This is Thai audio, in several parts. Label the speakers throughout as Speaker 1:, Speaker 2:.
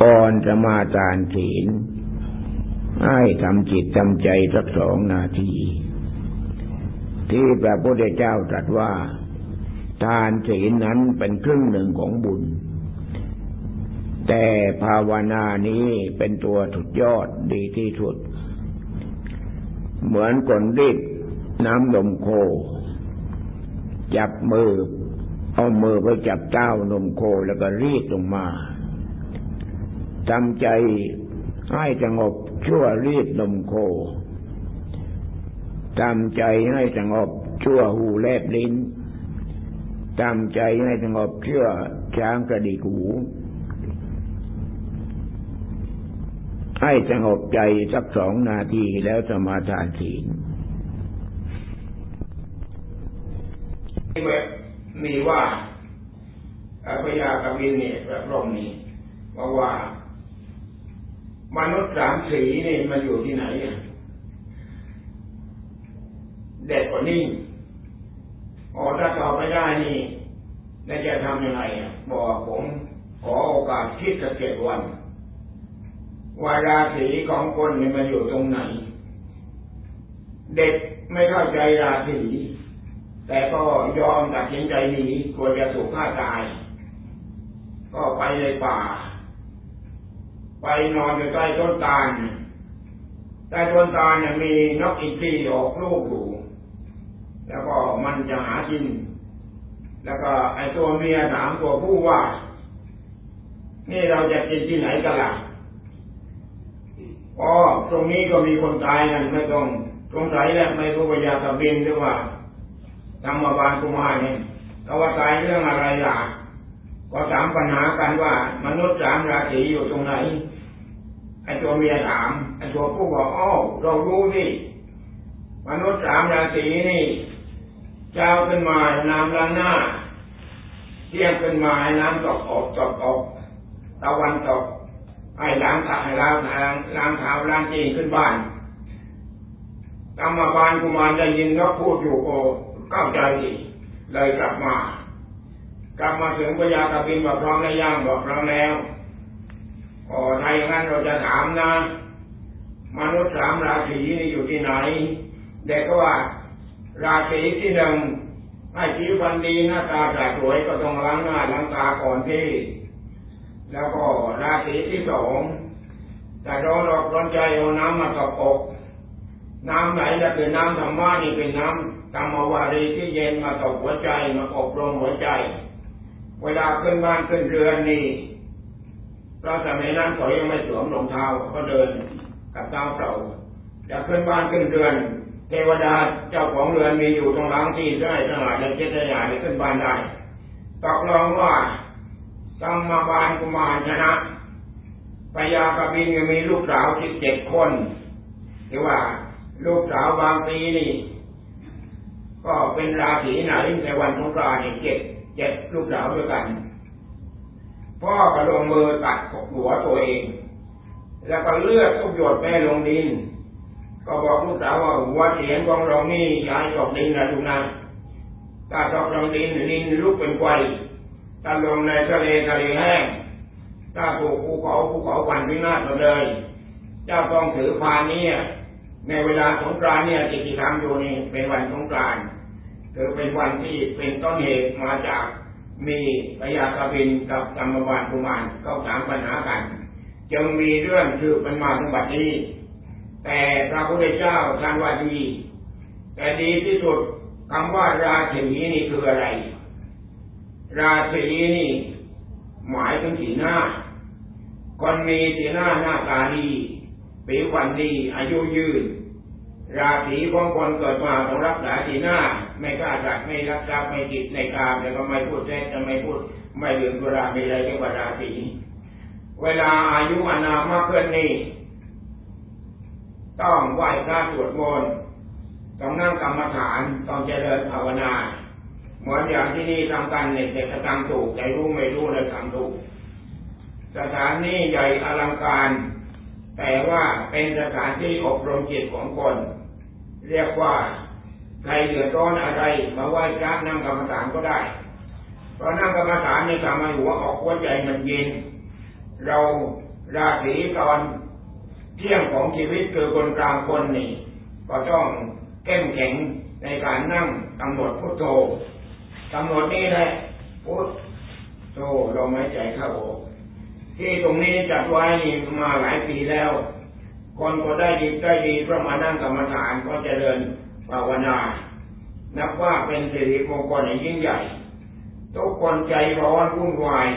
Speaker 1: ก่อนจะมาทานศีลให้ทำจิตทำใจสักสองนาที ที่พระพุทธเจ้าตรัสว่า ทานศีลนั้นเป็นครึ่งหนึ่งของบุญ แต่ภาวนานี้เป็นตัวถุดยอดดีที่สุด เหมือนคนรีดน้ำนมโค จับมือ เอามือไปจับเต้านมโคแล้วก็รีดลงมาทำใจให้สงบชั่วรีดนมโคทำใจให้สงบชั่วหูแลบลิ้นทำใจให้สงบชื่อช้างกระดิกหูให้สงบใจสักสองนาทีแล้วสมาทานศีล มีว่าพยากบินเนี่ยแบบร่มนี้ว่าว่า มนุษย์สามสีนี่มันอยู่ที่ไหนเด็กกว่านี้อ๋อถ้าตอบไม่ได้นี่จะทำยังไงบอกผมขอโอกาสคิดสักเจ็ดวันว่าราศีของคนนี่มันอยู่ตรงไหน เด็กไม่เข้าใจราศี แต่ก็ยอมตัดสินใจหนีกลัวจะถูกฆ่าตาย ก็ไปในป่า ไปนอนอยู่ใต้ต้นตาลใต้ต้นตาลเนี่ยมีนกอินทรีออกลูกอยู่แล้วก็มันจะหากิน แล้วก็ไอตัวเมียถามตัวผู้ว่า นี่เราจะกินที่ไหนกันล่ะอ๋อตรงนี้ก็มีคนตายกันไม่ต้องสงสัยแล้วไม่รู้ว่ายาตะบินหรือว่า ธรรมบาลกุมารเนี่ยเขาว่าตายเรื่องอะไรล่ะ ก็ถามปัญหากันว่า มนุษย์สามราศีอยู่ตรงไหนไอ้ตัวเมียถามไอ้ตัวผู้บอกอ๋อเรารู้นี่มนุษย์สามราศีนี่เจ้าขึ้นมาน้ำล้างหน้าเที่ยงขึ้นมาน้ำตกอกตกอกตะวันตกไอ้ล้างขาล้างล้างล้างเท้าล้างจีนขึ้นบ้านกรรมบาลกุมารได้ยินนกพูดอยู่โอ เข้าใจดีเลยกลับมากลับมาถึงพญากบินบอกพร้อมแล้วย่างบอกพร้อมแล้วอ๋อถ้าอย่างนั้นเราจะถามนะ มนุษย์สามราศีนี่อยู่ที่ไหน เด็กก็ว่า ราศีที่หนึ่งให้ชีวิตดีหน้าตาสวยก็ต้องล้างหน้าล้างตาก่อนที่ แล้วก็ราศีที่สองแต่ร้อนรอกร้อนใจเอาน้ำมาตบอกน้ำไหนจะเป็นน้ำธรรมะนี่เป็นน้ำ ธรรมวารีที่เย็นมาตกหัวใจมาอบรมหัวใจ เวลาขึ้นบ้านขึ้นเรือนนี่เพราะสมัยนั้นเขายังไม่สวมรองเท้าก็เดินกับเท้าเต่าจะขึ้นบ้านขึ้นเรือน เทวดาเจ้าของเรือนมีอยู่ตรงหลังที่ได้สง่าจะเจ็ดใหญ่ขึ้นบ้านได้ตกลงว่ากรรมบาลกุมารชนะพญากบินมีลูกสาวสิบเจ็ดคนที่ว่า ลูกสาวบางปีนี่ ก็เป็นราศีไหนในวันสงกรานต์เจ็ดเจ็ดลูกสาวด้วยกันพ่อก็ลงมือตัดหัวตัวเอง แล้วก็เลือดทุกหยดแม่ลงดิน ก็บอกลูกสาวว่าหัวเสียงของเรานี่ย้ายตกดินนะทุกนาถ้าตกลงดินดินลุกเป็นไฟถ้าลงในทะเลทะเลแห้งถ้าถูกภูเขาภูเขาวันพินาศหมดเลย เจ้าต้องถือพานนี้ในเวลาสงกรานเนี่ยจิตที่ทำอยู่นี่เป็นวันสงกราน ถือเป็นวันที่เป็นต้นเหตุมาจากมีพยากบินกับกรรมบาลกุมารเขาถามปัญหากัน จึงมีเรื่องคือเป็นมาทั้งบัดนี้ แต่พระพุทธเจ้าท่านว่าดี แต่ดีที่สุดคำว่าราศีนี่คืออะไร ราศีนี่หมายถึงสีหน้า คนมีสีหน้าหน้าตาดีผิวพรรณดีอายุยืน ราศีของคนเกิดมาต้องรักษาสีหน้า ไม่กล้าจัดไม่รักษาไม่จิตในกามแล้วก็ไม่พูดแท้จะไม่พูดไม่ดื่มสุราไม่อะไรเรียกว่าราศีเวลาอายุอานามากขึ้นนี่ต้องไหว้พระสวดมนต์ต้องนั่งกรรมฐานต้องเจริญภาวนาเหมือนอย่างที่นี่ทำกันเนี่ยเด็กทำถูกใจรู้ไม่รู้เลยทำถูกสถานนี้ใหญ่อลังการ แต่ว่าเป็นสถานที่อบรมจิตของคน เรียกว่า ใครเดือดร้อนอะไรมาไหว้พระนั่งกรรมฐานก็ได้ เพอนั่งกรรมฐานในทำให้หัวออกหัวใจมันเย็น เราราศีตอนเที่ยงของชีวิตคือคนกลางคนนี่ ก็ต้องเข้มแข็งในการนั่งกำหนดพุทโธกำหนดนี่แหละพุทโธลมหายใจเข้าออกที่ตรงนี้จัดไว้มาหลายปีแล้ว คนก็ได้ดีได้ดีเพราะมานั่งกรรมฐานก็จะเดิน ภาวนา นับว่าเป็นสิริมงคลอย่างยิ่งใหญ่ ทุกคนใจร้อนวุ่นวาย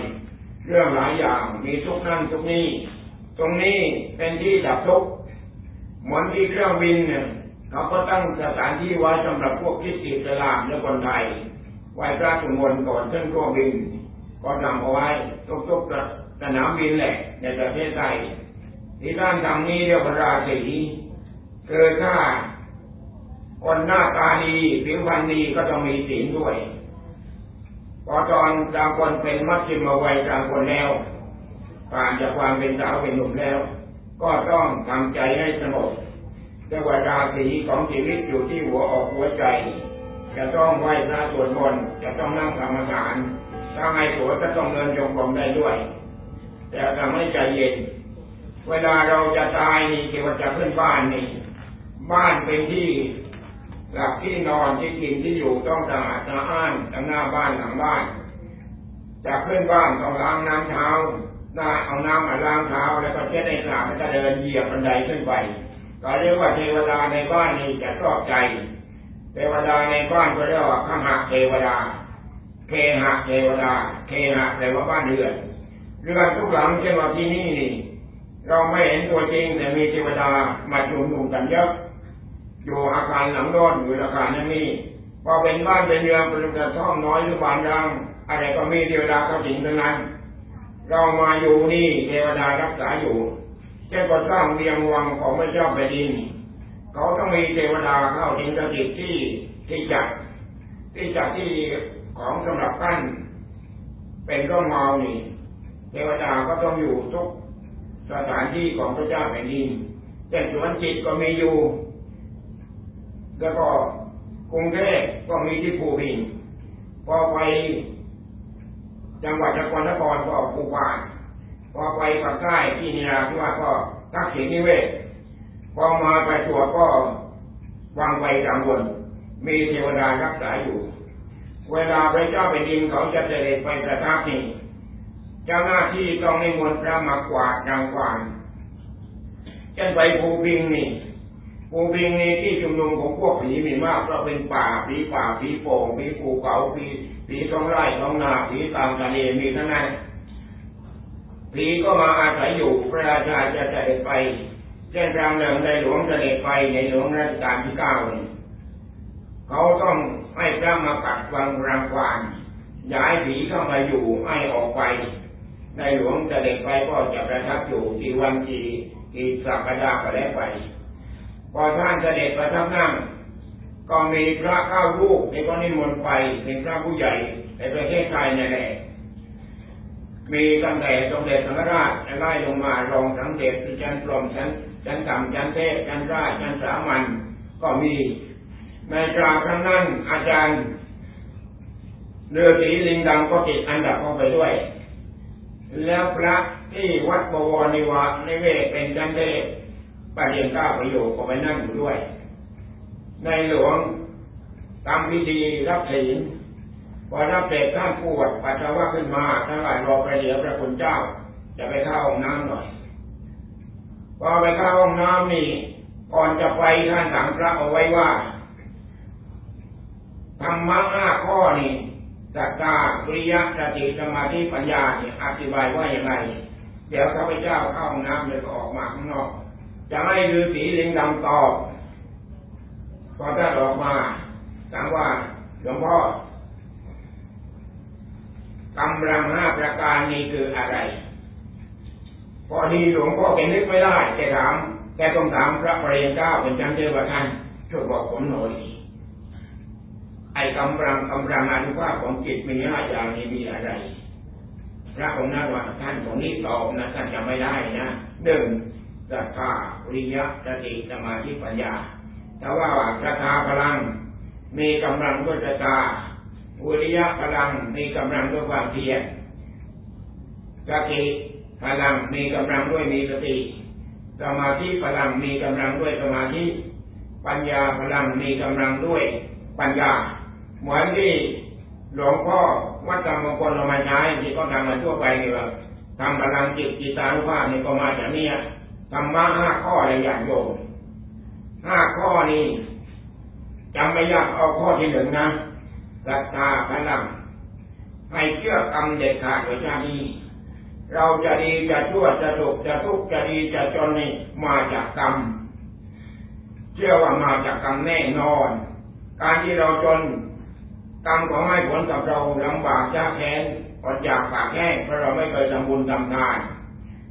Speaker 1: เรื่องหลายอย่างมีทุกนั่นทุกนี้ ตรงนี้เป็นที่ดับทุกข์เหมือนที่เครื่องบินเนี่ยเขาก็ตั้งสถานที่ไว้สำหรับพวกที่ติดสลามและคนไทย ไว้พระสุนวนก่อนขึ้นเครื่องบิน ก็นำเอาไว้ทุกๆสนามบินแหละในประเทศไทยที่ด้านทำนี้เรียกว่าราศีคือถ้า คนหน้าตาดีผิวพรรณดีก็ต้องมีศีลด้วย พอตอนบางคนเป็นมัชฌิมวัยบางคนแล้วผ่านจากความเป็นสาวเป็นหนุ่มแล้ว ก็ต้องทำใจให้สงบเรียกว่าราศีของชีวิตอยู่ที่หัวออกหัวใจ จะต้องไหว้พระสวดมนต์จะต้องนั่งกรรมฐาน ถ้าไงตัวจะต้องเดินจงกรมได้ด้วย แต่ทำให้ใจเย็น เวลาเราจะตายนี่เกี่ยวกับจะขึ้นบ้านนี่ บ้านเป็นที่ หลับที่นอนที่กินที่อยู่ต้องสะอาดสะอ้านทั้งหน้าบ้านหลังบ้านจะขึ้นบ้านต้องล้างน้ำเท้าน้าเอาน้ำมาล้างเท้าแล้วก็เช็ดในสระแล้วก็เดินเหยียบบันไดขึ้นไปก็เรียกว่าเทวดาในบ้านนี้จะชอบใจ เทวดาในบ้านก็เรียกว่าขหะเทวดา เคหะเทวดา เคหะแปลว่าบ้านเรือนเรือนทุกหลังเช่นว่าที่นี่นี่ เราไม่เห็นตัวจริงแต่มีเทวดามาชุมนุมกันเยอะ อยู่อาคารหลังโน้นอยู่อาคารนั้นนี่พอเป็นบ้านเป็นเรือนเป็นกระท่อมน้อยหรือบานรังอะไรก็มีเทวดาเข้าสิงทั้งนั้น เรามาอยู่นี่เทวดารักษาอยู่เช่นก็สร้างเวียงวังของพระเจ้าแผ่นดิน เขาต้องมีเทวดาเข้าสิงสถิตที่ที่จัดที่จัดที่ของสำหรับกั้นเป็นร่มเงานี่เทวดาก็ต้องอยู่ทุกสถานที่ของพระเจ้าแผ่นดินเช่นสวนจิตก็มีอยู่ แล้วก็กรุงเทพก็มีที่ภูพิงพอไปจังหวัดนครนครก็ภูปานพอไปภาคใต้ที่นิราธิวาก็ทักษิณนิเวศพอมาไปตรวจก็วางไปกังวลมีเทวดารักษาอยู่ เวลาพระเจ้าเป็นดินเขาจะเสด็จไปประทับนี่เจ้าหน้าที่ต้องให้มวลพระมากวาดดังกวานเช่นไปภูพิงนี่ ภูพิงนี่ที่ชุมนุมของพวกผีมีมากเพราะเป็นป่าผีป่าผีโป่งผีภูเขาผีผีท้องไร่ท้องนาผีตามทะเลมีทั้งนั้นผีก็มาอาศัยอยู่พระราชาจะเสด็จไปเช่นรามเริงในหลวงเสด็จไปในหลวงรัชกาลที่เก้าเขาต้องให้พระมากัดวังรังควานย้ายผีเข้ามาอยู่ให้ออกไป ในหลวงเสด็จไปก็จะประทับอยู่ที่วันที่ที่สัปดาห์ก็แล้วไป พอท่านเสด็จประทับนั่ง ก็มีพระเข้ารูปในก็นิมนต์ไปเป็นพระผู้ใหญ่ในประเทศไทยนี่แหละมีตั้งแต่สมเด็จสังฆราชไล่ลงมารองสังเด็จชั้นปลอมชั้นชั้นต่ำชั้นเทพชั้นราชชั้นสามัญก็มีในกราครั้งนั้นอาจารย์เรือสีลิงดำก็ติดอันดับเข้าไปด้วย แล้วพระที่วัดบวรนิวาในเวทเป็นชั้นเทพ ประเดียนก้าประโยคก็ไปนั่งอยู่ด้วย ในหลวงทำพิธีรับศีลพอรับเสร็จท่านปวดปัสสาวะขึ้นมาท่านว่ารอไปเดี๋ยวพระคุณเจ้า จะไปเข้าห้องน้ำหน่อยพอไปเข้าห้องน้ำนี่ก่อนจะไปท่านถามพระเอาไว้ว่าธรรมะห้าข้อนี่สัตตาปริยะสติสมาธิปัญญาเนี่ยอธิบายว่าอย่างไร เดี๋ยวข้าพเจ้าเข้าห้องน้ำเลยก็ออกมาข้างนอก จะให้ฤาษีลิงดำตอบพอท่านออกมาถามว่าหลวงพ่อกำลังห้าประการนี้คืออะไร พอดีหลวงพ่อเป็นนึกไม่ได้แกถามแกต้องถามพระปริยเจ้าเป็นจันเทวท่านช่วยบอกผมหน่อยไอ้กำลังกำลังอนุภาพของจิตมีห้าอย่างนี้มีอะไร พระองค์นั้นว่าท่านของนี้ตอบนะท่านจะไม่ได้นะหนึ่งศรัทธา วิริยะสติสมาธิปัญญา แต่ว่าศรัทธาพลัง มีกำลังด้วยศรัทธาวิริยะพลังมีกำลังด้วยความเพียรสติพลังมีกำลังด้วยมีสติ สมาธิพลังมีกำลังด้วยสมาธิ ปัญญาพลังมีกำลังด้วยปัญญา เหมือนที่หลวงพ่อวัดธรรมมงคลเรามาใช้ที่ก็ทำมาทั่วไปนี่ว่าทำพลังจิตจิตานุภาพนี่ก็มาจากนี้ ธรรมะห้าข้ออะไรอย่างโยมห้าข้อนี้จำไม่ยากเอาข้อที่หนึ่งนะศรัทธาพลังให้เชื่อกรรมเด็ดขาดโดยชาติเราจะดีจะชั่วจะสุขจะทุกข์จะดีจะจนนี่มาจากกรรม เชื่อว่ามาจากกรรมแน่นอน การที่เราจนกรรมของให้ผลกับเราลำบากยากแค้นอดอยากปากแห้งเพราะเราไม่เคยทำบุญทำทาน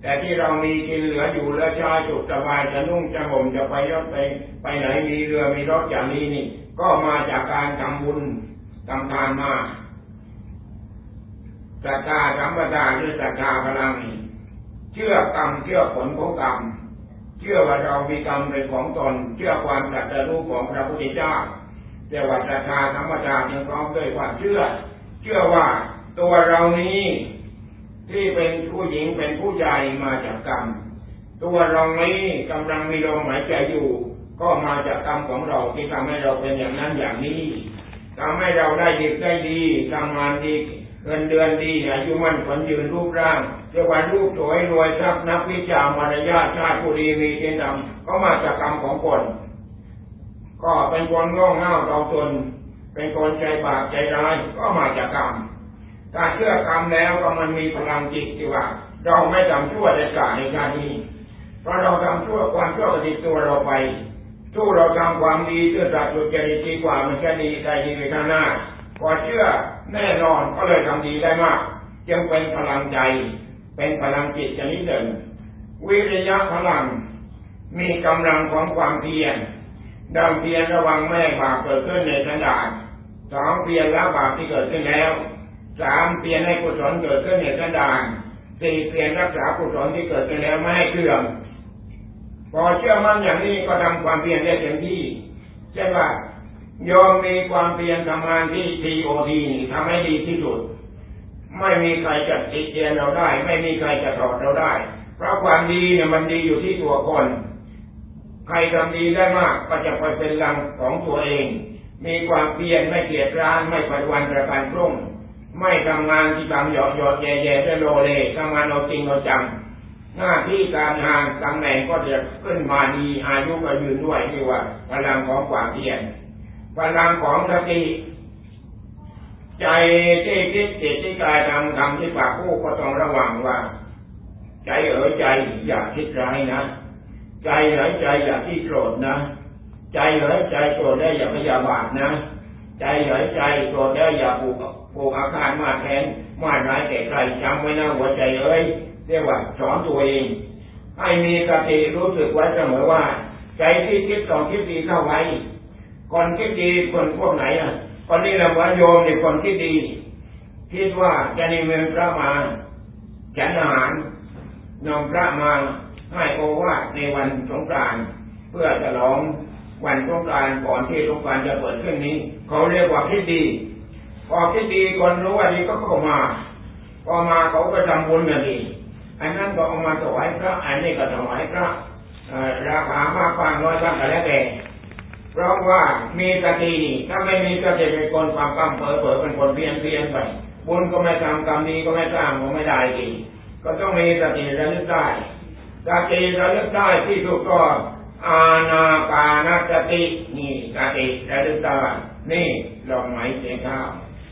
Speaker 1: แต่ที่เรามีกินเหลืออยู่เหลือใช้สุขสบายจะนุ่งจะห่มจะไปยศไปไปไหนมีเรือมีรถอย่างนี้นี่ ก็มาจากการทำบุญทำทานมาศรัทธาสัมปทาหรือศรัทธาพลังเชื่อกรรมเชื่อผลของกรรมเชื่อว่าเรามีกรรมเป็นของตน เชื่อความตรัสรู้ของพระพุทธเจ้าเรียกว่าศรัทธาธรรมดายังพร้อมด้วยความเชื่อ เชื่อว่าตัวเรานี้ ที่เป็นผู้หญิงเป็นผู้ใหญ่มาจากกรรม ตัวเรานี้กำลังมีลมหายใจอยู่ ก็มาจากกรรมของเราที่ทำให้เราเป็นอย่างนั้นอย่างนี้ทำให้เราได้ดีได้ดีทำงานดีเงินเดือนดีอายุมั่นขวัญยืนรูปร่างเจ้าวันรูปสวยรวยทรัพย์นักวิจารมารยาชาติผู้ดีมีเกียรติก็มาจากกรรมของคน ก็เป็นคนง่งเง่าเราตนเป็นคนใจบาปใจร้ายก็มาจากกรรม ถ้าเชื่อกรรมแล้วก็มันมีพลังจิตที่ว่า เราไม่ทำชั่วในกาในชาตินี้เพราะเราทำชั่วความชั่วติดตัวเราไปทู้เราทำความดีเชื่อสัตว์สุจริตดีกว่ามันแค่ดีได้ดีในข้างหน้าพอเชื่อแน่นอนก็เลยทำดีได้มากจึงเป็นพลังใจ เป็นพลังจิตชนิดหนึ่งวิริยะพลัง มีกำลังของความเพียรดำเพียรระวังแม่บาปเกิดขึ้นในสันดานสองเพียรละบาปที่เกิดขึ้นแล้ว สามเพียรให้กุศลเกิดขึ้นในสันดานสี่เพียรรักษากุศลที่เกิดขึ้นแล้วไม่ให้เคลื่อนพอเชื่อมั่นอย่างนี้ก็ทำความเพียรได้เต็มที่เช่นว่ายอมมีความเพียรทำงานที่ทีโอทีทำให้ดีที่สุด ไม่มีใครจะติเตียนเราได้ ไม่มีใครจะถอดเราได้ เพราะความดีเนี่ยมันดีอยู่ที่ตัวคน ใครทำดีได้มากก็จะไปเป็นรังของตัวเอง มีความเพียรไม่เกียจร้านไม่ปัจวันประกันพรุ่ง ไม่ทำงานที่ทำหยอดหยอดแย่แย่จะโลเลทำงานเอาจริงเอาจัง หน้าที่การงานตำแหน่งก็จะขึ้นมาดีอายุก็ยืนด้วยที่ว่าพลังของความเพียรพลังของสติใจที่คิดจิตที่กายทำทำที่ปากพูดก็ต้องระวังว่า ใจเอ๋ยใจอย่าคิดร้ายนะ ใจเอ๋ยใจอย่าที่โกรธนะ ใจเอ๋ยใจโกรธได้อย่าพยาบาทนะ ใจเอ๋ยใจโกรธได้อย่าผูก ผูกอาคารมาแทนมาร้ายแก่ใครจำไว้นะหัวใจเอ๋ยเรียกว่าสอนตัวเองให้มีสติรู้สึกไว้เสมอว่า ใจที่คิดต้อคิดดีเข้าไว้คนคิดดีคนพวกไหนอะคนนี้เราว่าโยมในคนคิดดี คิดว่าจะนิมนต์พระมาฉันอาหารนำพระมาให้โอวาทในวันสงกรานต์เพื่อฉลองวันสงกรานต์ก่อนที่สงกรานต์จะเปิดขึ้นนี้ เขาเรียกว่าคิดดี พอคิดดีคนรู้ว่าดีก็เข้ามา พอมาเขาก็ทำบุญกันดีอันนั้นก็เอามาถวายพระอันนี้ก็ถวายพระราคามากกว่าน้อยบ้างก็แล้วแต่เพราะว่ามีสติถ้าไม่มีสติเป็นคนความปั้มเผลอเผลอเป็นคนเพี้ยนเพี้ยนไปบุญก็ไม่ทำกรรมดีก็ไม่สร้างก็ไม่ได้ดีก็ต้องมีสติระลึกได้สติระลึกได้ที่ถูกต้องอาณาปานสตินี่สติระลึกได้นี่ลมหมายใจเข้า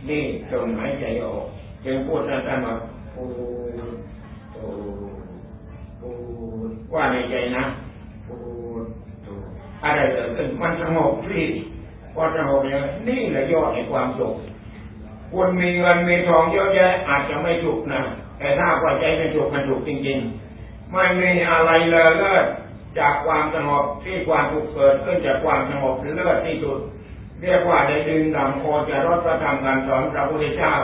Speaker 1: นี่ลมหายใจออกจึงพูดสั้นๆว่าโอ้โอ้โอ้ว่าในใจนะอะไรเกิดขึ้นมันสงบที่พอสงบอย่างนี่แหละยอดในความสุขคนมีเงินมีทองเยอะแยะอาจจะไม่ถูกนะแต่ถ้าว่าใจไม่ถูกมันถูกจริงๆ ไม่มีอะไรเลยเลิศจากความสงบที่ความถูกเกิดขึ้นจากความสงบเลิศที่สุด เรียกว่าได้ดึงดำโคจะรถพระธรรมการสอนพระพุทธเจ้า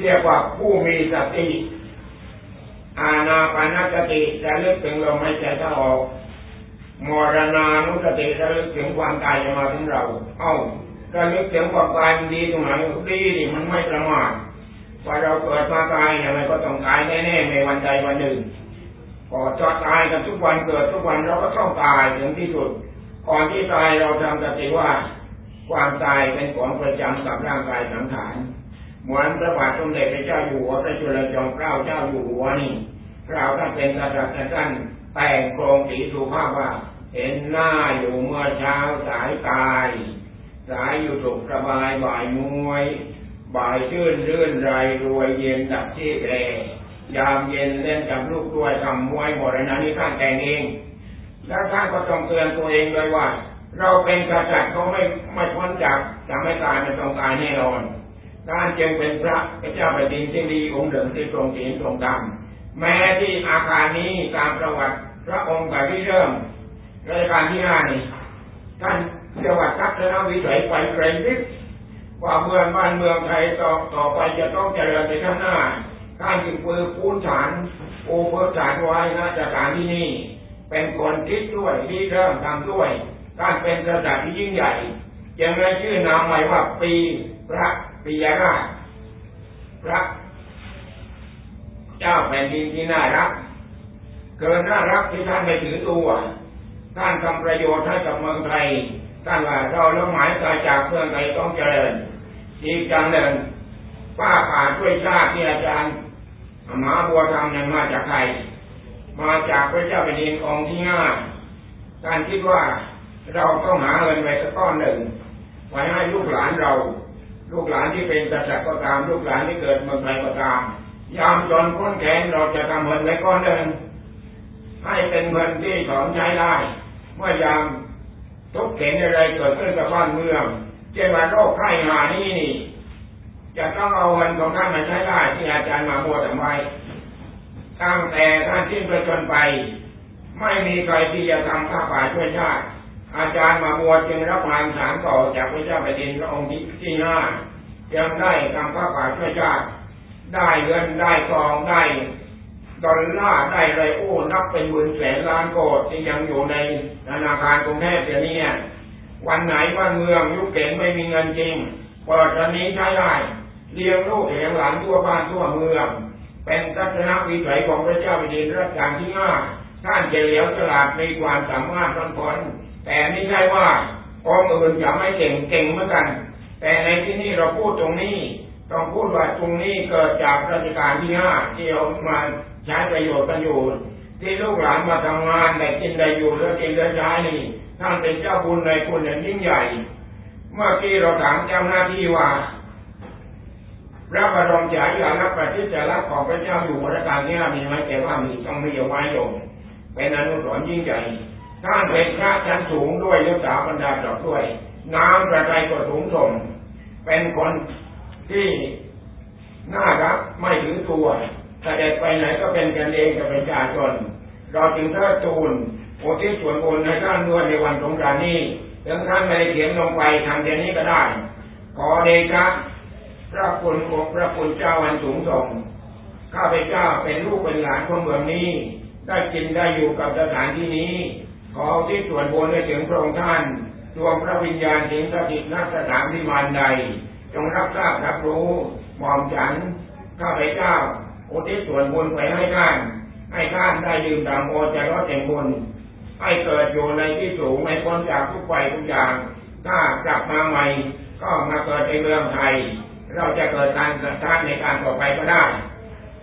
Speaker 1: เรียกว่าผู้มีสติอาณาปานสติจะเลือกถึงลมหายใจเข้าออกมรณานุสติระลึกถึงความตายจะมาถึงเรา เอ้าระลึกถึงความตายมันดีตรงไหนดีนี่มันไม่ประมาทว่าเราเกิดมาตายเนี่ยมันก็ต้องตายแน่ๆในวันใดวันหนึ่งพอจะตายกันทุกวันเกิดทุกวันเราก็ต้องตายถึงที่สุด ก่อนที่ตายเราทำสติว่า ความตายเป็นของประจำกับร่างกายสังขารเหมือนพระบาทสมเด็จพระเจ้าอยู่หัวพระจุลจอมเกล้าเจ้าอยู่หัวนี่เราท่าเป็นกษัตริย์ท่านแต่งโครงสีสุภาพว่า เห็นหน้าอยู่เมื่อเช้าสายตาย สายอยู่สุขสบายบ่ายมวย บ่ายชื่นรื่นไรรวยเย็นดับชีพแรยามเย็นเล่นกับลูกด้วยทำมวยหมดนะนี่ท่านแต่งเอง แล้วท่าก็ต้องเตือนตัวเองด้วยว่า เราเป็นกษัตริย์ก็ไม่ไม่พ้นจากจะไม่ตายไม่ต้องตายแน่นอนท่านจึงเป็นพระพระเจ้าแผ่นดินที่ดีองค์เดิมที่ทรงศีลทรงธรรมแม้ที่อาคารนี้ตามประวัติพระองค์แต่ที่เริ่มรายการที่ห้านี่ท่านเรียกว่าทัศนวิสัยไปไกลนิดว่าเมืองบ้านเมืองไทยต่อต่อไปจะต้องเจริญไปข้างหน้าท่านจึงเปืนปูนฐานปูเพื่อฐานไว้นะจากการที่นี่ เป็นคนคิดด้วยที่เริ่มทำด้วย ท่านเป็นกษัตริย์ที่ยิ่งใหญ่ยังได้ชื่อนามใหม่ว่าปีพระปิยราชพระ เจ้าแผ่นดินที่น่ารัก เกินน่ารักที่ท่านไม่ถือตัว ท่านทำประโยชน์ให้กับเมืองไทย ท่านว่าเราละหมายกายจากเพื่อนไทยต้องเจริญอีกจังหนึ่งป้าป่าช่วยชาติที่อาจารย์มหาบัวทำนั้นมาจากใคร มาจากพระเจ้าแผ่นดินองค์ที่ห้าท่านคิดว่า เราต้องหาเงินไว้สักก้อนหนึ่งไว้ให้ลูกหลานเรา ลูกหลานที่เป็นกษัตริย์ก็ตาม ลูกหลานที่เกิดเมืองไทยก็ตาม ยามจนพ้นแขนเราจะทำเงินไว้ก้อนหนึ่งให้เป็นเงินที่ถอนใช้ได้ เมื่อยามทุกเข็นอะไรเกิดขึ้นกับบ้านเมืองเช่นว่าโรคไข้หานี่นี่จะต้องเอาเงินของท่านมาใช้ได้ที่อาจารย์มาบัวทำไว้ตั้งแต่ท่านทิ้งประชนไป ไม่มีใครที่จะทำข้าป่าช่วยชาติ อาจารย์มาบัวจึงรับงานสารต่อจากพระเจ้าแผ่นดินพระองค์ที่ห้ายังได้ทำข้าป่าช่วยชาติได้เงินได้ทองได้ดอลลาร์ได้ไรโอ้นับเป็นหมื่นแสนล้านโกดที่ยังอยู่ในธนาคารกรุงเทพเดี๋ยวนี้วันไหนบ้านเมืองยุคเก่งไม่มีเงินจริงเปิดตอนนี้ใช้ได้เลี้ยงลูกเลี้ยงหลานทั่วบ้านทั่วเมืองเป็นทัศนวิสัยของพระเจ้าแผ่นดินรัชกาลที่ห้าท่านเฉลียวฉลาดมีความสามารถทนทน แต่ไม่ใช่ว่าองค์อื่นจะไม่เก่งเก่งเหมือนกัน แต่ในที่นี้เราพูดตรงนี้ต้องพูดว่าตรงนี้เกิดจากราชการที่ห้าที่เอามาใช้ประโยชน์กันอยู่ที่ลูกหลานมาทำงานได้กินได้อยู่เรื่อกินเรื่องใช้นี่ท่านเป็นเจ้าบุญในคุณอย่างยิ่งใหญ่ เมื่อกี้เราถามเจ้าหน้าที่ว่าพระบรมฉายาลักษณ์ปฏิจจารักของพระเจ้าอยู่หัวรัชกาลที่ห้ามีไหมแต่ว่ามีต้องมีเอาไว้โยมเป็นอนุสรณ์ยิ่งใหญ่ ท่านเป็นพระชั้นสูงด้วยยศสาบรรดาดอกด้วย น้ำกระจายก็สูงส่ง เป็นคนที่น่ารักไม่ถือตัวแสดงไปไหนก็เป็นกันเองกับประชาชน เราจึงเทิดทูนโอทิศส่วนบุญให้ท่านด้วยในวันสงกรานนี้ถึงท่านไม่ได้เขียนลงไปทำเดียวนี้ก็ได้ ขอเดชะพระคุณองพระคุณเจ้าวันสูงส่ง ข้าพเจ้าเป็นลูกเป็นหลานคนเมืองนี้ ได้กินได้อยู่กับสถานที่นี้ ขอที่ส่วนบุญให้ถึงพระองค์ท่านดวงพระวิญญาณถึงสถิตนักสถานที่มานใด จงรับทราบรับรู้มอมฉันข้าพเจ้าอุทิศส่วนบุญไปให้ท่าน ให้ท่านได้ยืมดำโอจะรอดแห่งบุญให้เกิดอยู่ในที่สูงไม่พ้นจากทุกไฟทุกอย่าง ถ้ากลับมาใหม่ ก็มาเกิดในเมืองไทย เราจะเกิดการสัทธาในการต่อไปก็ได้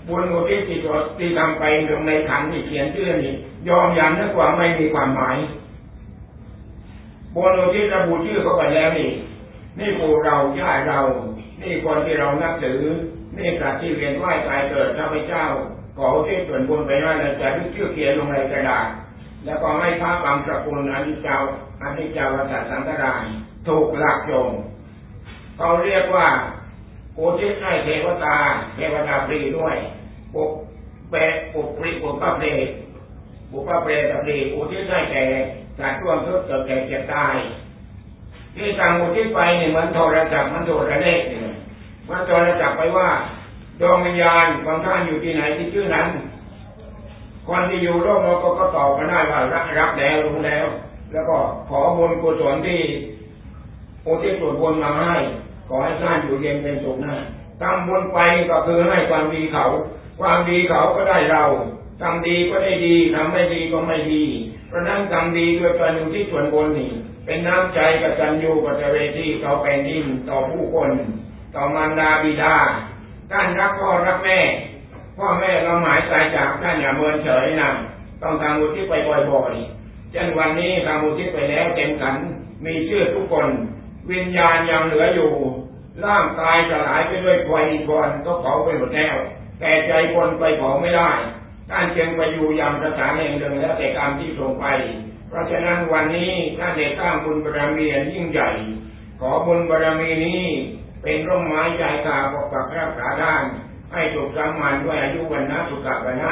Speaker 1: บุญอุทิศที่ที่ทำไปลงในขันที่เขียนชื่อนี่ ยอมยันนึกว่าไม่มีความหมายบุญอุทิศระบุชื่อเขาไปแล้วนี่ นี่ปู่เราญาติเรา นี่คนที่เรานับถือ นี่สัตว์ที่เวียนว่ายตายเกิดข้าพเจ้าขอที่ส่วนบุญไปให้เราจะทึกชื่อเขียนลงในกระดาษ แล้วก็ให้พระบางสกุลอนิจเจ้าอนิจจาวสัตสังกรายถูกหลักโยงเขาเรียกว่าอุทิศให้เทวตาเทวดาปรีด้วยปกเปปกปรีปกพระเปร ตปุพระเปรตปรีอุทิศให้แก่สัตว์ร่วมทุกข์เกิดแก่เจ็บตายที่ทางอุทิศไปเนี่ยมันโทรศัพท์มันโทรเลขเนี่ยมันโทรศัพท์ไปว่าดวงวิญญาณของท่านอยู่ที่ไหนที่ชื่อนั้นคนที่อยู่โลกเราก็ตอบมาได้ว่ารับรับแล้วรู้แล้ว แล้วก็ขอบุญกุศลที่โอที่ส่วนบนมาให้ ขอให้ท่านอยู่เย็นเป็นสุขนะทำบุญไปก็คือให้ความดีเขา ความดีเขาก็ได้เรา ทำดีก็ได้ดีทำไม่ดีก็ไม่ดี เพราะนั้นทำดีด้วยการอยู่ที่ส่วนบนนี่ เป็นน้ำใจกับจันยูกับเวทีเขาแผ่นดินต่อผู้คน ต่อมารดาบิดาท่านรักพ่อรักแม่ พ่อแม่เราหมายใจจากท่านอย่าเมินเฉยนะต้องทำบุญที่ไปบ่อยๆเช่นวันนี้ทำบุญที่ไปแล้วเต็มขันมีชื่อทุกคน วิญญาณยังเหลืออยู่ร่างกายสลายไปด้วยไฟก่อนก็เผาไปหมดแล้วแต่ใจคนไปเผาไม่ได้ ท่านจึงไปอยู่ยามสถานแห่งหนึ่งแล้วแต่กรรมที่ส่งไป เพราะฉะนั้นวันนี้ท่านได้สร้างบุญบารมีอันยิ่งใหญ่ ขอบุญบารมีนี้เป็นร่มไม้ใจกาปกปักรักษาด้านให้ถูกสำมันด้วยอายุวันนะสุขภานะ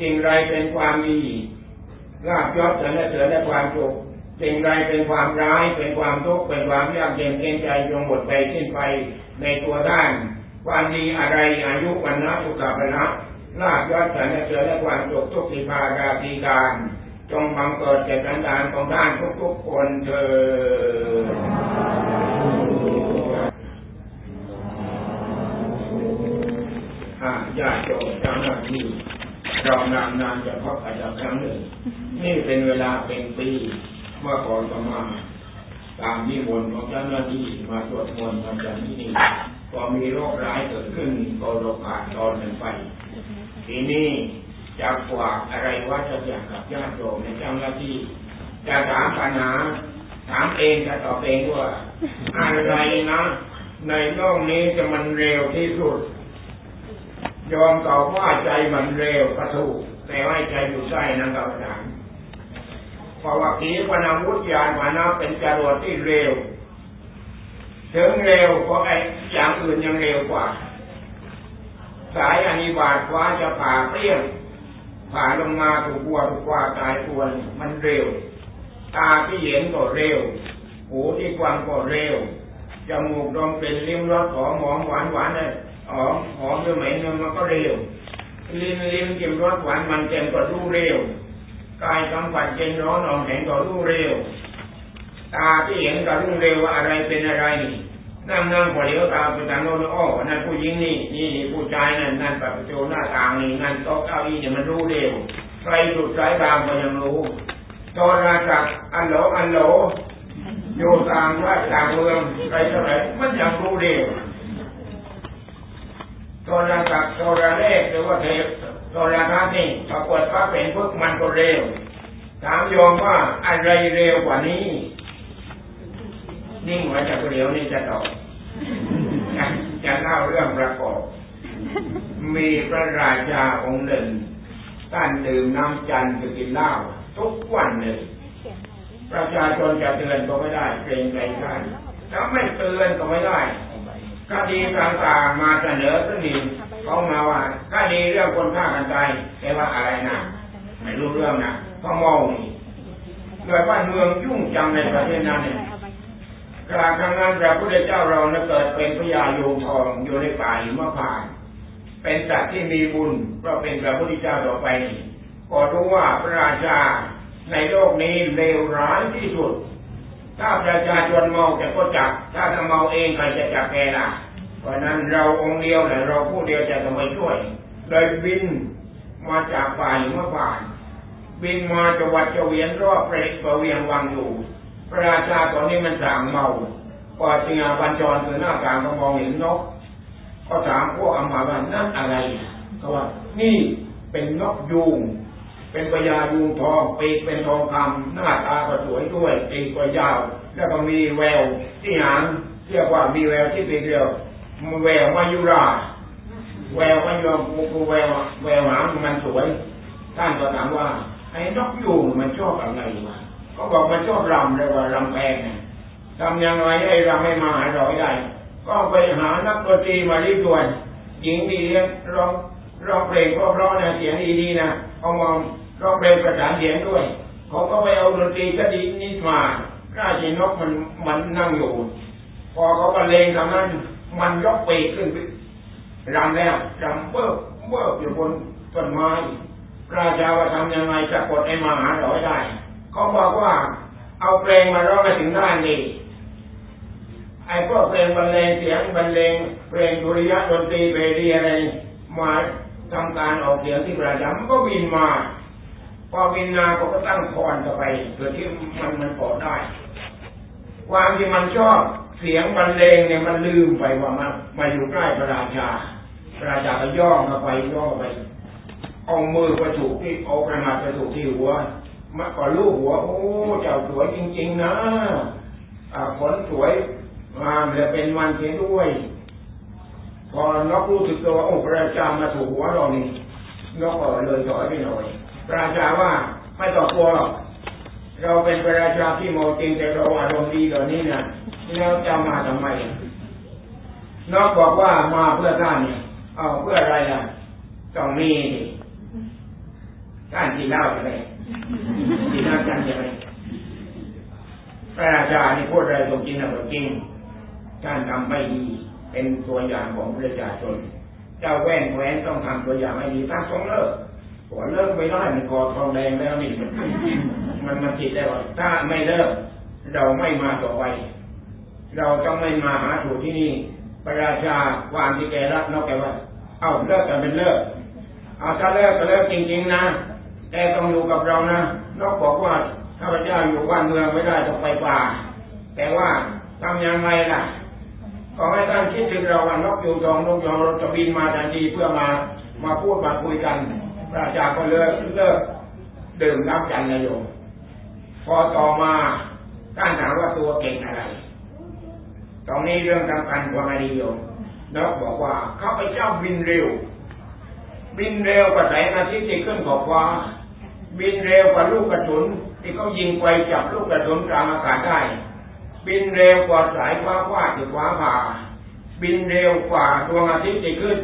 Speaker 1: จริงไรเป็นความดีลาบยศสรรเสริญและความสุขสิ่งใดเป็นความร้ายเป็นความทุกข์เป็นความยากเย็นเกณฑ์ใจจงหมดไปสิ้นไปในตัวด้านความดีอะไรอายุวันนะสุขภนะ ลาบยศสรรเสริญและความสุขทุกสิภาราตีการจงบังเกิดแก่กันดานของท่านทุกๆคนเถิดอาญาติโยมจ้าหน้าที่เรานานนานจะพบอาจารย์ครั้งหนึ่ง นี่เป็นเวลาเป็นปี เมื่อก่อนก็มา ตามนิมนต์ของเจ้าหน้าที่มาตรวจมนต์ทำจากที่นี่ พอมีโรคร้ายเกิดขึ้นก็โรคขาดตอนหนึ่งไป ทีนี้จะฝากอะไรว่าจะอยากกับญาติโยมในเจ้าหน้าที่ จะถามปัญหาถามเองจะตอบเองว่าอะไรนะ ในโลกนี้จะมันเร็วที่สุดยอมตอบว่าใจมันเร็วก็ถูกแต่ว่าใจอยู่ใต้นั่นก็ถามเพราะว่าขีปนาวุธยานมานะเป็นจรวดที่เร็วถึงเร็วเพราะไอ้ อย่างอื่นยังเร็วกว่า สายอนิบาตฟ้าจะผ่าเปรี้ยงผ่าลงมาถูกวัวถูกว่าตายตัวมันเร็ว ตาที่เห็นก็เร็ว หูที่ฟังก็เร็วจมูกดมเป็นลิ้มรสหอมหอมหวานหวานเลยหอมหอมด้วยไหมเนื้อมันก็เร็วลิ้นลิ้มกินรสหวานมันเจ็มก็รู้เร็วกายสัมผัสเย็นร้อนอ่อนแข็งก็รู้เร็ว ตาที่เห็นก็รู้เร็วว่าอะไรเป็นอะไรนั่ นั่นั่งพอเดี๋ยวตาไปทางโน้นอ้อนั่นผู้หญิงนี่นี่ผู้ชายนั่นนั่นประตูหน้าต่างนี่นั่นโต๊ะเก้าอี้เนี่ยมันรู้เร็วใครสุดสายตามก็ยังรู้โทรศัพท์อันโหลอันโหลอยู่ต่างว่าต่างเมืองใครเท่าไหร่มันยังรู้เร็วโทรศัพท์โทรเลขหรือว่าเทปโทรทัศน์นี่ปรากฏว่าเป็นพวกมันก็เร็วถามโยมว่าอะไรเร็วกว่านี้ นิ่งไว้จากเดียวนี่จะตอบ จะเล่าเรื่องประกอบมีพระราชาองค์หนึ่งท่านดื่มน้ำจันทร์จะกินเหล้าทุกวันเลยประชาชนจะเตือนก็ไม่ได้เกรงใจท่านถ้าไม่เตือนก็ไม่ได้คดีต่างๆมาเสนอขึ้นดีเขามาว่าคดีเรื่องคนฆ่ากันตายแต่ว่าอะไรนะไม่รู้เรื่องนะเขามองนี่โดยบ้านเมืองยุ่งจังในประเทศนั้นเนี่ย กลางครั้งนั้นพระพุทธเจ้าเรานี่ยเกิดเป็นพญาโยงทองอยู่ในป่าหิมพานเป็นสัตว์ที่มีบุญก็เป็นพระพุทธเจ้าต่อไปก็รู้ว่าพระราชาในโลกนี้เลวร้ายที่สุด ถ้าประชาชนเมาจะก็จับ ถ้าจะเมาเองใครจะจับแกล่ะ เพราะนั้นเราองค์เดียวแหละเราผู้เดียวจะทำไมช่วยเลยบินมาจากป่าหิมพาน บินมาจังหวัดเฉวียนรอบเปรตปรเวียงวังอยู่ พระราชาตอนนี้มันสั่งเมาพอสิงหาบัญจรคือหน้าต่างก็มองเห็นนก ก็ถามพวกอำมาว่านั่นอะไรเขาว่า นี่เป็นนกยูงเป็นปยายูงทองปีกเป็นทองคำหน้าตาก็สวยด้วยปีกก็ยาว แล้วก็มีแววที่หางเรียกว่ามีแววที่เป็นเดียวแววมายุรา แววมายุราแววแววหางมันสวย ท่านก็ถามว่า ไอ้นกยูงมันชอบอะไรวะ ก็บอกมันชอบรำเลยว่ารำแพงทำยังไงให้รำให้มาหาเราได้ก็ไปหานักดนตรีมารีบด่วนหญิงดีเลี้ยงร้องร้องเพลงก็เพราะนะเสียงดีๆนะเอามาร้องเพลงประสานเสียงด้วยเขาก็ไปเอาดนตรีก็ดีนิดมาราชนกมันมันนั่งอยู่ พอเขาบรรเลงทำนั้น มันยกปีกขึ้นรำแล้วรำเบิบเบิบอยู่บนต้นไม้ราชาว่าทำยังไงจะกดให้มาหาเราได้ เขาบอกว่าเอาเพลงมาร้องให้ถึงด้านดีไอ้พวกเพลงบรรเลงเสียงบรรเลงเพลงดุริยะดนตรีเบรีอะไรมาทำการออกเสียงที่ประจำมันก็บินมา พอบินมาก็ตั้งพรต่อไปเพื่อที่มันมันปลอได้ ความที่มันชอบเสียงบรรเลงเนี่ยมันลืมไปว่ามันมาอยู่ใกล้พระราชาพระราชาก็ย่องเข้าไปย่องเข้าไปเอามือไปถูกที่เอากระหัตไปถูกที่หัว มาก่อนลูกหัว โอ้ เจ้าสวยจริง ๆ นะขนสวยงามและเป็นวันเสียด้วย พอนกรู้สึกตัวโอ้พระราชามาถูกหัวเรานี่นกก็เลยถอยไปหน่อยพระราชาว่าไม่ต้องกลัวหรอกเราเป็นพระราชาที่โมจริงแต่เราอารมณ์ดีตอนนี้นะแล้วจะมาทำไมนกบอกว่ามาเพื่อท่านเนี่ยเอาเพื่ออะไรอะต้องมีท่านกินเหล้าใช่ไหม กินน้ำจันใช่ไหมพระราชานี่พูดอะไรตรงจริงนะจริงท่านทำไม่ดีเป็นตัวอย่างของประชาชน เจ้าแว่นแหวนต้องทำตัวอย่างให้ดีถ้าต้องเลิกหัวเลิกไม่ได้มันคอทองแดงแล้วนี่มันมันผิดแล้วถ้าไม่เลิกเราไม่มาต่อไป เราต้องไม่มาหาถูกที่นี่ประราชาวางที่แกรับนอกแกว่า เอาเลิกกันเป็นเลิกเอาถ้าเลิกก็เลิกจริงๆนะ แต่ต้องอยู่กับเรานะนอกบอกว่าข้าพเจ้าอยู่บ้านเมืองไม่ได้ต้องไปป่า แต่ว่าทำยังไงล่ะขอให้ท่านคิดถึงเราว่านกอยู่ตรงนกยองเราจะบินมาทันทีเพื่อมามาพูดมาคุยกันพระอาจารย์ก็เลิกเลิกดื่มน้ำจันทร์นายโยมพอต่อมาท่านถามว่าตัวเก่งอะไร ตรงนี้เรื่องสำคัญกว่านิยมนกบอกว่าเขาไปเจ้าบินเร็ว บินเร็วกว่าแสงอาทิตย์ที่ขึ้นขอบฟ้า บินเร็วกว่าลูกกระสุนที่เขายิงไปจับลูกกระสุนกลางอากาศได้ บินเร็วกว่าสายฟ้าฟาหรือฟ้าผ่า บินเร็วกว่าดวงอาทิตย์ที่ขึ้น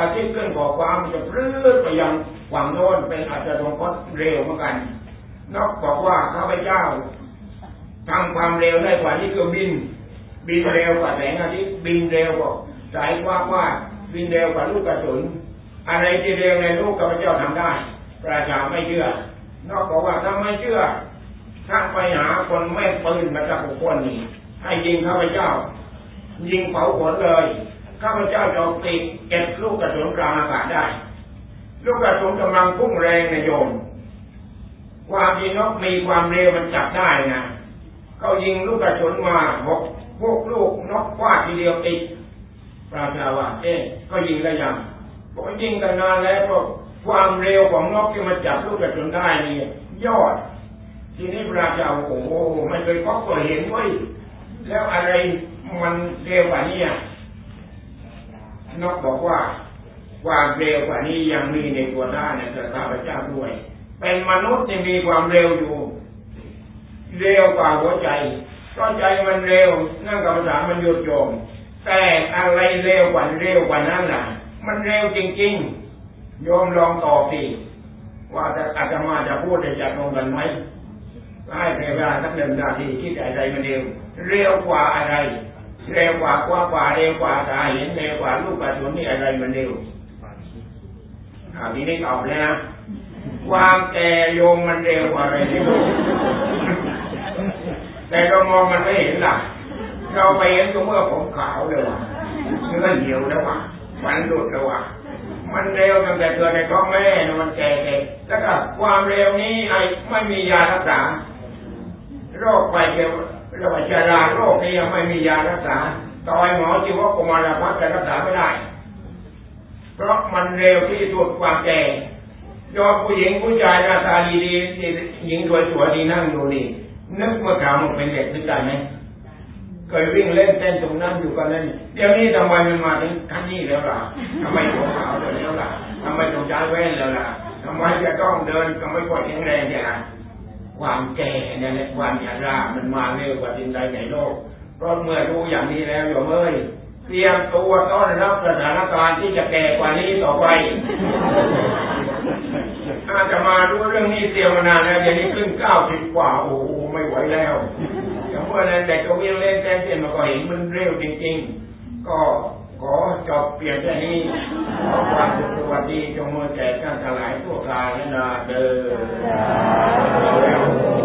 Speaker 1: อาทิตย์ขึ้นขอบฟ้ามันจะพลื้ดไปยังฝั่งโน้นเป็นอาจจะลงก็เร็วเหมือนกัน นอกบอกว่าข้าพเจ้าทำความเร็วได้กว่านี้คือบิน บินเร็วกว่าแสงอาทิตย์บินเร็วกว่าสายฟ้าฟาบินเร็วกว่าลูกกระสุนอะไรที่เร็วในลูกข้าพเจ้าทำได้ ประชาไม่เชื่อนอกบอกว่าถ้าไม่เชื่อ ถ้าไปหาคนแม่ปืนมาจากบุคคลนี้ให้ยิงข้าพเจ้า ยิงเผาผลเลยข้าพเจ้าจะติดเก็บลูกกระสุนกลางอากาศได้ ลูกกระสุนกำลังพุ่งแรงนะโยมความยิงนกมีความเร็วมันจับได้นะเขายิงลูกกระสุนมาหกพวกลูกนกฟาทีเดียวติดปราชาว่าเอ๊ะก็ยิงระยังบอกยิงกันนานแล้วก็ ความเร็วของนกที่มันจับลูกกระสุนได้นี่ยอด ทีนี้พระเจ้าโอ้โหไม่เคยพบเคยเห็นไว้แล้วอะไรมันเร็วกว่านี้นกบอกว่าความเร็วกว่านี้ยังมีในตัวท่านในข้าพเจ้าด้วย เป็นมนุษย์ที่มีความเร็วอยู่ เร็วกว่าหัวใจก็ใจมันเร็วนั่งกรรมฐามันหยุดโยมแต่อะไรเร็วกว่าเร็วกว่านั้นล่ะ มันเร็วจริงๆ โยมลองตอบสิว่าจะอาจจะมาจะพูดจะจัดลงกันไหมให้เวลาสักหนึ่งนาทีคิดอะไรมันเร็วเร็วกว่าอะไร เร็วกว่ากว่ากว่าเร็วกว่าตาเห็นเร็วกว่าลูกกระสุนนี่อะไรมันเร็วอ่าทีนี้ตอบเลยนะความแก่โยมมันเร็วกว่าอะไรที่รู้แต่เรามองมันไม่เห็นหลักเราไปเห็นตัวเมื่อผมขาวเลยว่ะเนื้อเหี่ยวแล้วว่ะฟันหลุดแล้วว่ะ มันเร็วตั้งแต่เกิดในท้องแม่มันแก่ๆแล้วก็ความเร็วนี้ไอ้ไม่มียารักษา โรคไปเกี่ยวเราชราโรคนี้ยังไม่มียารักษาต่อยหมอจีวกุมารพัฒน์จะรักษาไม่ได้ เพราะมันเร็วที่สุดความแก่ยอผู้หญิงผู้ชายหน้าตาดีดีหญิงสวยสวยดีนั่งอยู่นี่นึกเมื่อขาวมันเป็นเด็กนึกได้ไหม เคยวิ่งเล่นเต้นตรงนั้นอยู่กันนั่นเดี๋ยวนี้ทำไมมันมาถึงขั้นนี้แล้วล่ะทำไมผมขาวแล้วล่ะทำไมต้องใช้แว่นแล้วล่ะทำไมจะต้องเดินก็ไม่ค่อยแข็งแรงอย่างนั้นความแก่เนี่ยแหละความชรามันมาเร็วกว่าสิ่งใดในโลกเพราะเมื่อรู้อย่างนี้แล้วโยมเอ้ยเตรียมตัวต้อนรับสถานการณ์ที่จะแก่กว่านี้ต่อไปอาจจะมาดูเรื่องนี้เตรียมมานานแล้วเดี๋ยวนี้ขึ้นเก้าสิบกว่าโอ้โหไม่ไหวแล้ว อย่างเมื่อนั้นแต่ก็วิ่งเล่นเต้นเต้นมาก็เห็นมันเร็วจริงๆ ก็ขอจบเปลี่ยนแค่นี้ขอความสวัสดีจงมือแก่ท่านทั้งหลายทั่วกายและนาเดิน